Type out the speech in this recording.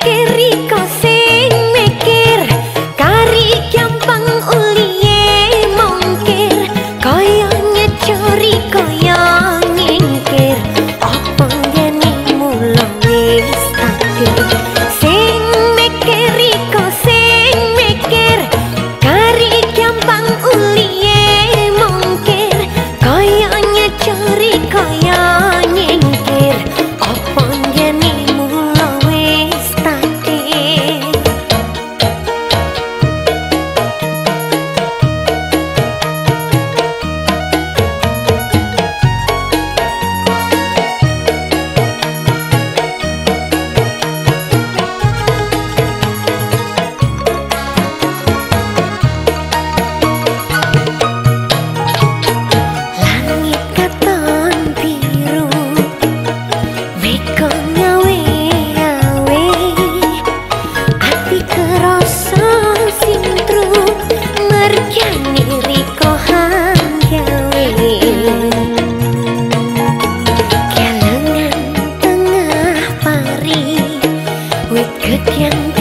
qué rico. 天